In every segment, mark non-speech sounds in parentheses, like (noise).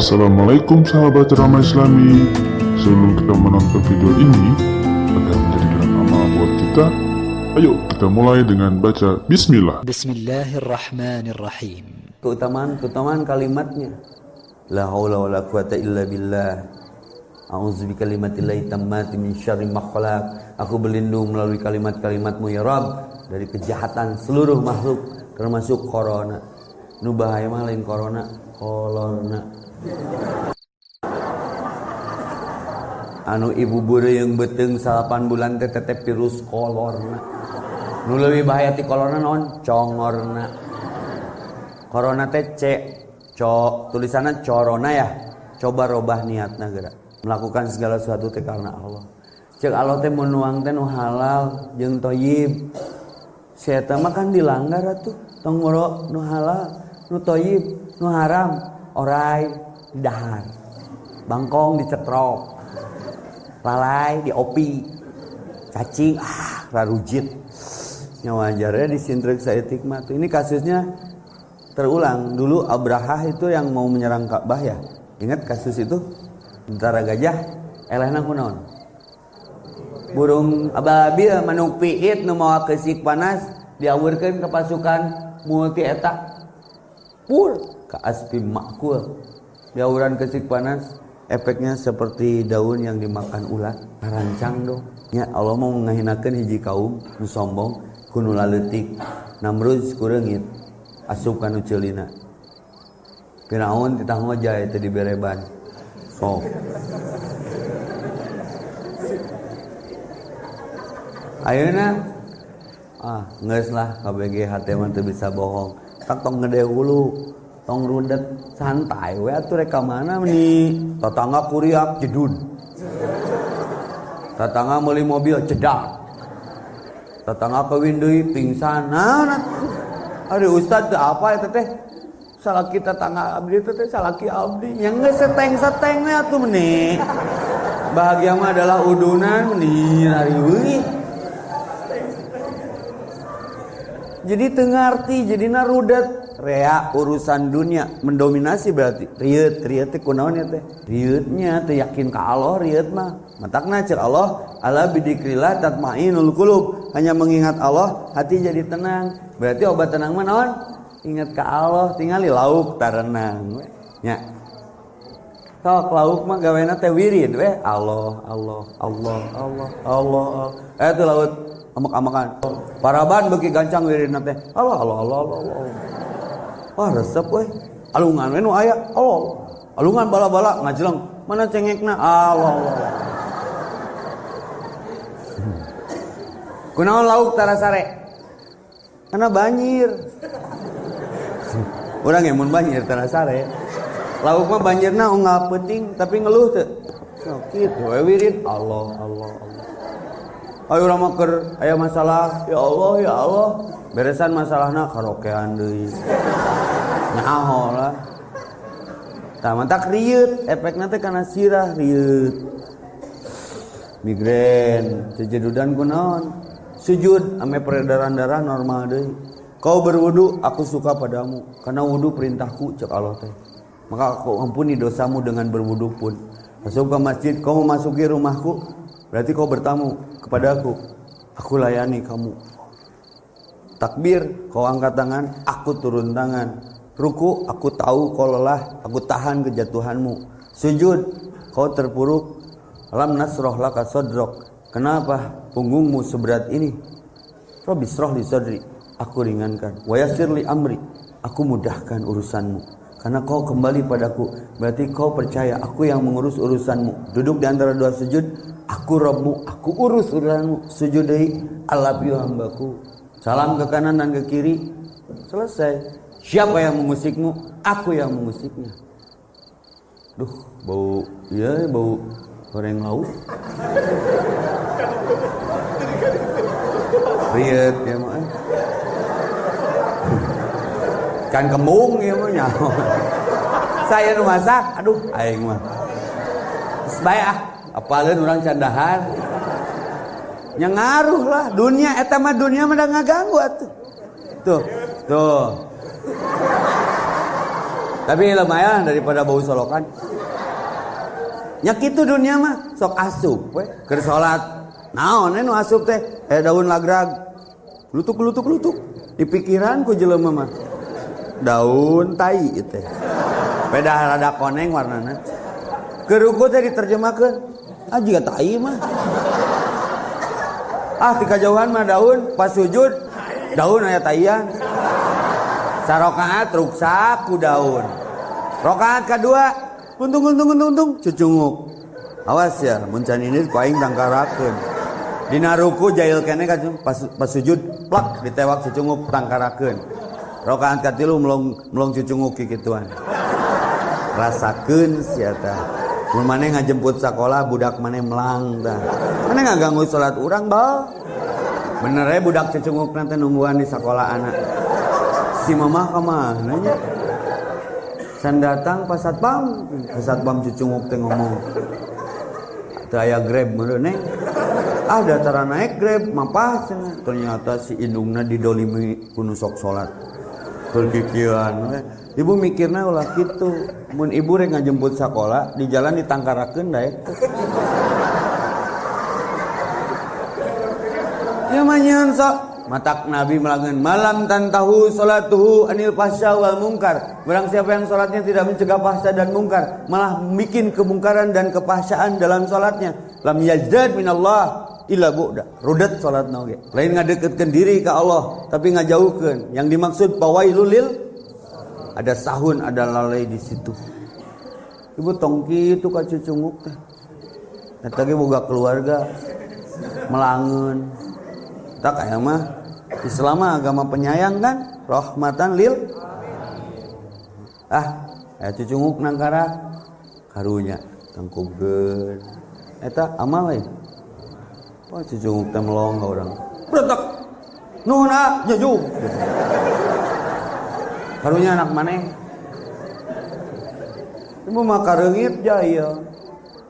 Assalamualaikum sahabat drama islami Sebelum kita menonton video ini Agar menjadi gerak amal buat kita Ayo kita mulai dengan baca Bismillah Bismillahirrahmanirrahim Keutamaan-keutamaan kalimatnya La haula wa la quwata illa billah A'udzu bi kalimatillahi tammati min syarri ma khalaq. Aku berlindung melalui kalimat-kalimatmu ya Rabb dari kejahatan seluruh makhluk termasuk corona. Nu bahaya mah lain corona, corona. Anu ibu bure yang beteng salapan bulan tetep virus corona. Nu leuwih bahaya ti corona naon? Congorna. Corona teh C, co tulisannya corona ya. Coba robah niatna geura melakukan segala sesuatu teh karena Allah cek Allah teh menuang teh nu halal jeung toyib saya mah kan dilanggar atuh tong nu halal nu toyib nu haram orai dahar. Bangkong dicetrok. Lalai diopi. Cacing ah rarujit nyawajarnya disintrek saya tikmat ini kasusnya terulang. Dulu Abraha itu yang mau menyerang Ka'bah ya. Ingat kasus itu? Tentara gajah elehna kunaon? Burung ababil manuk piit nu mawa kesik panas diawurkeun ke pasukan multi eta. Pur ka aspi makul. Diawuran kesik panas efeknya seperti daun yang dimakan ulat. Rancang dong. Ya Allah mau ngahinakeun hiji kaum nu sombong kuno laletik. Namrud kureungit asup kanu ceulina. Firaun titah itu dibereban. Oh. Ayeuna ah geus lah KBG hati mah bisa bohong. Tak tong gede hulu, tong rundet santai we atuh rek mana nih? Tetangga kuriak jedun. Tetangga meuli mobil cedak. Tetangga kawin deui pingsan. Nah, ada ustad apa eta teh? salah kita tangga abdi itu teh salaki abdi yang nggak seteng setengnya tuh meni bahagia mah adalah udunan meni hari ini jadi tengarti jadi narudat rea urusan dunia. Mendominasi berarti. Riut riut teh kunaon ya teh? Riutnya teh yakin ke Allah riut mah. Matakna cek Allah ala bidikrillah tatmainul qulub. Hanya mengingat Allah hati jadi tenang. Berarti obat tenang mana naon? Ingat ke Allah tinggal lauk tarenang nya. Sok lauk mah gawena teh wirid we. Allah Allah Allah Allah Allah. Eh itu laut amak-amakan paraban bagi gancang wirid teh. Allah Allah Allah Allah Allah wah resep we alungan we nu aya. Allah. Alungan bala-bala ngajeleng. Mana cengekna? Allah Allah Kunaon lauk tarasare? Karena banjir. (laughs) orang yang banjir terasare lauk mah banjirna nggak penting tapi ngeluh tuh sakit we wirid. Allah Allah Allah. Ayo urang aya masalah ya Allah ya Allah. Beresan masalahna karaokean deui nyaho lah tah mantak riut efekna teh kana sirah riut migrain sejedudan kunaon sujud ame peredaran darah normal deui Kau berwudu, aku suka padamu. Karena wudu perintahku, cek Allah teh. Maka aku ampuni dosamu dengan berwudu pun. Masuk ke masjid, kau memasuki rumahku, berarti kau bertamu kepada aku. Aku layani kamu. Takbir, kau angkat tangan, aku turun tangan. Ruku, aku tahu kau lelah, aku tahan kejatuhanmu. Sujud, kau terpuruk. Alam nasroh laka sodrok. Kenapa punggungmu seberat ini? Robisroh di sodri aku ringankan. Wayasirli amri, aku mudahkan urusanmu. Karena kau kembali padaku, berarti kau percaya aku yang mengurus urusanmu. Duduk di antara dua sujud, aku Robmu, aku urus urusanmu. Sujud dari alap hambaku. Salam ke kanan dan ke kiri, selesai. Siapa yang memusikmu? Aku yang memusiknya. Duh, bau, ya bau goreng lauk. Riet ya mah kan kembung ya mah nyaho saya nu masak. Aduh aing mah baik ah. Apalin orang candahan yang ngaruh lah dunia eta mah dunia mah ngaganggu atuh. Tuh tuh Tapi lumayan daripada bau solokan. Nyak itu dunia mah sok asup we keur salat. Naon nu asup teh? Eh daun lagrag. Lutuk lutuk lutuk. Di pikiran ku jelema mah. Daun tai teh. Beda rada koneng warnana. Keruku teh diterjemahkeun. Ah jiga tai mah. Ah tika jauhan mah daun pas sujud daun aya taian. Sarokaat ruksak ku daun. Rokaat kedua untung untung untung untung cucunguk. Awas ya, muncan ini ku aing tangkarakeun. Dina ruku jail kene kan pas, pas sujud plak ditewak cucunguk tangkarakeun. Rokaat katilu melong melong cucunguk kikituan. Rasakeun sia tah. Mun maneh ngajemput sekolah budak maneh melang tah. Maneh ngaganggu salat urang bal. Bener ya budak cucunguk nanti nungguan di sekolah anak. Si mamah ke mana nya? San datang pas satpam, pas satpam cucunguk teh ngomong. Teu aya grab meureun neng. Ah datara naik grab mapah cenah. Ternyata si indungna didolimi kuno sok salat. Berkikiran we. Ibu mikirna ulah kitu. Mun ibu rek ngajemput sekolah di jalan ditangkarakeun daek. Ya manyan sok Matak Nabi melangen malam tantahu salatuhu anil pasya wal mungkar. Barang siapa yang salatnya tidak mencegah pasya dan mungkar, malah bikin kemungkaran dan kepahsyaan dalam salatnya. Lam yazdad minallah illa bu'da. Rudat salat oge. Lain ngadeketkeun diri ke Allah, tapi ngajauhkeun. Yang dimaksud pawailul lil ada sahun, ada lalai di situ. Ibu tongki itu ka cucunguk teh. Eta ge boga keluarga melangen. Tak kayak mah Islam agama penyayang kan rahmatan lil ah ya cucunguk nangkara karunya tangkubkeun eta amal lain wah cucunguk teh melong ka urang beretak nuhun ah jujug karunya anak maneh ibu mah kareungit jaya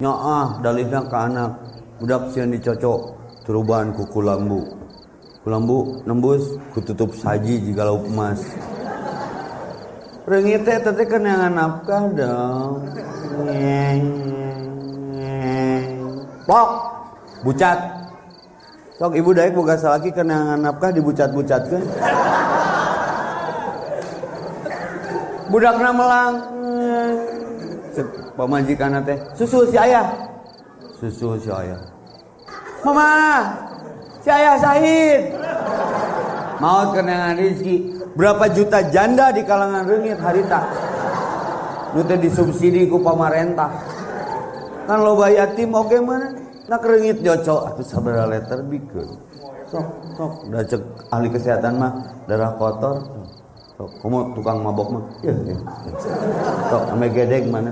nyaah dalihna ka anak. Budak sieun dicocok turuban kuku lambu Kulambu nembus kututup saji jika lauk emas. Rengit teh teh kenangan nafkah dong. Pok bucat. Sok ibu daek boga salaki kenangan nafkah dibucat-bucatkeun. Budakna melang. Pamajikan teh, susu si ayah. Susu si ayah. Mama, saya Sahid. Maut kenangan rizki. Berapa juta janda di kalangan rengit harita. Nute disubsidi ku pemerintah. Kan lo yatim oke mana? Nak rengit jocok. Aku sabar letter bikin. Sok, sok. Udah cek ahli kesehatan mah darah kotor. Sok, kamu tukang mabok mah. Ya, ya. Sok, ame gedeg mana?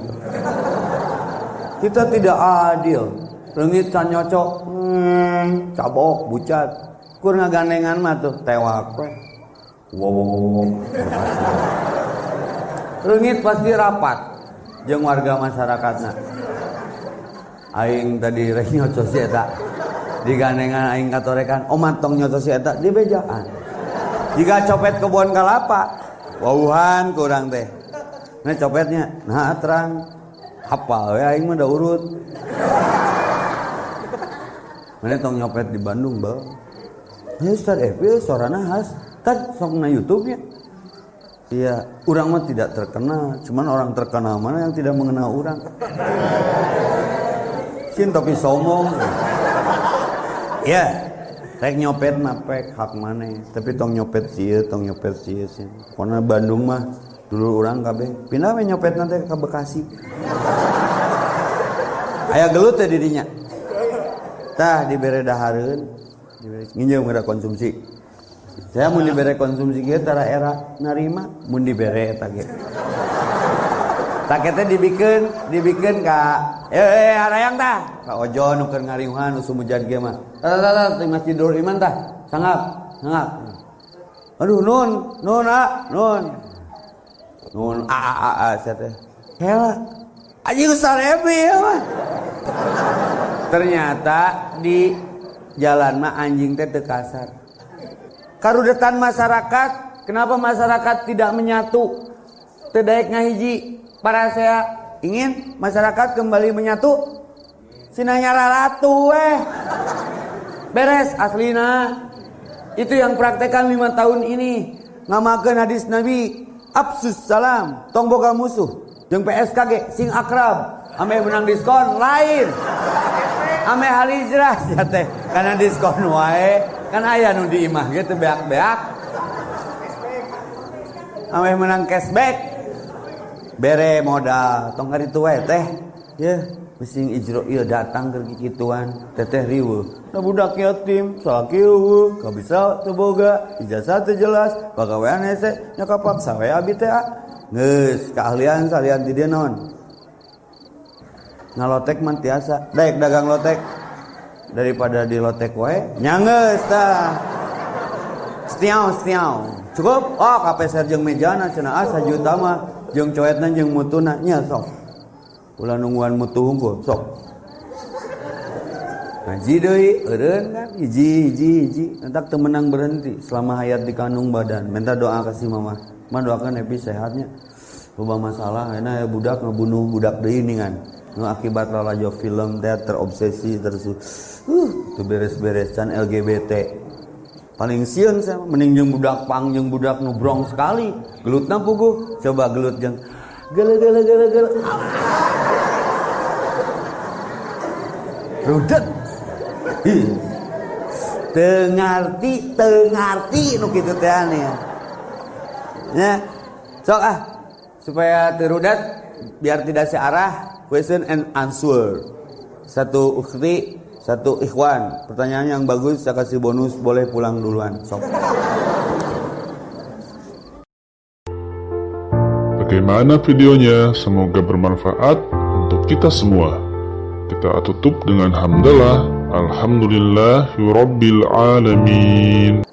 Kita tidak adil. Rengit can nyocok. Hmm, cabok, bucat. Kur ngagandengan mah tuh tewak we. Wow. Rengit pasti rapat jeung warga masyarakatna. Aing tadi rek nyocok si eta. Digandengan aing katorekan, omat tong nyocok si eta di bejaan. Jika copet kebun kelapa, wauhan kurang teh. Nah copetnya, nah terang hafal ya aing mah udah urut. Mana tong nyopet di Bandung, Bang. Ya Ustaz Evi suarana khas. Kan sok na YouTube-nya. Iya, orang mah tidak terkenal, cuman orang terkenal mana yang tidak mengenal orang. Sin tapi sombong. Ya, rek nyopet mah pek hak mana, tapi tong nyopet sih, tong nyopet sih sih. Karena Bandung mah dulu orang kabeh pindah nyopet nanti ke Bekasi. Aya gelut teh didinya. Tah dibere dahareun, nginjem kada konsumsi. Saya mau dibere konsumsi kieu tara era narima mun dibere eta ge. Tak teh dibikeun, ka eh eh harayang tah. Ka ojo nu keur ngariuhan nu ge mah. Tah tah tah Iman tah. Sangap, sangap. Aduh nun, nun ah, nun. Nun a a a a sia teh. Hela. Aji Ustaz ya mah. Ternyata di jalan mah anjing teh kasar. Karudetan masyarakat, kenapa masyarakat tidak menyatu? Tedaik ngahiji para saya ingin masyarakat kembali menyatu? Sinanya ratu eh. Beres aslina. Itu yang praktekan lima tahun ini. Ngamakan hadis Nabi absus salam tong boga musuh. Jeung PSKG sing akrab ame menang diskon lain ame hal hijrah (laughs) ya teh karena diskon wae kan ayah nu di imah gitu beak-beak. Ame menang cashback. Bere modal tong ari tuwe teh. Ya Mesing Ijroil datang ke gituan teteh riwe. Nah budak yatim sakieu ka bisa teboga ijazah teu jelas. Pagawean hese nya kapaksa we abi teh ah. geus keahlian salian di denon ngalotek man tiasa. Daek dagang lotek. Daripada di lotek wae nyangeus tah. Stiau, stiau. Cukup? Oh, kapeser jeung mejana cenah. Ah sajuta mah. Jeung coetna jeung mutuna. Nya sok. Ulah nungguan mutu hungkul sok. Ngaji deui eureun kan? Hiji hiji hiji. Entak teu menang berhenti. Selama hayat di kandung badan. Minta doa kasih mama. Mah doakan Epi sehatnya. Loba masalah enak ya budak ngebunuh budak deui ningan nu akibat lalajo film teh terobsesi terus uh tu beres-beresan LGBT paling siun saya mending jeung budak pang jeung budak nubrong sekali. Gelutna puguh coba gelut jeung gele gele gele gele. Rudet. Tengarti tengarti nu kitu teh ya ya. Sok ah. Supaya terudat biar tidak searah question and answer satu ukhti satu ikhwan, pertanyaan yang bagus saya kasih bonus boleh pulang duluan. Sok. Bagaimana videonya? Semoga bermanfaat untuk kita semua. Kita tutup dengan hamdalah. Alhamdulillah Alamin.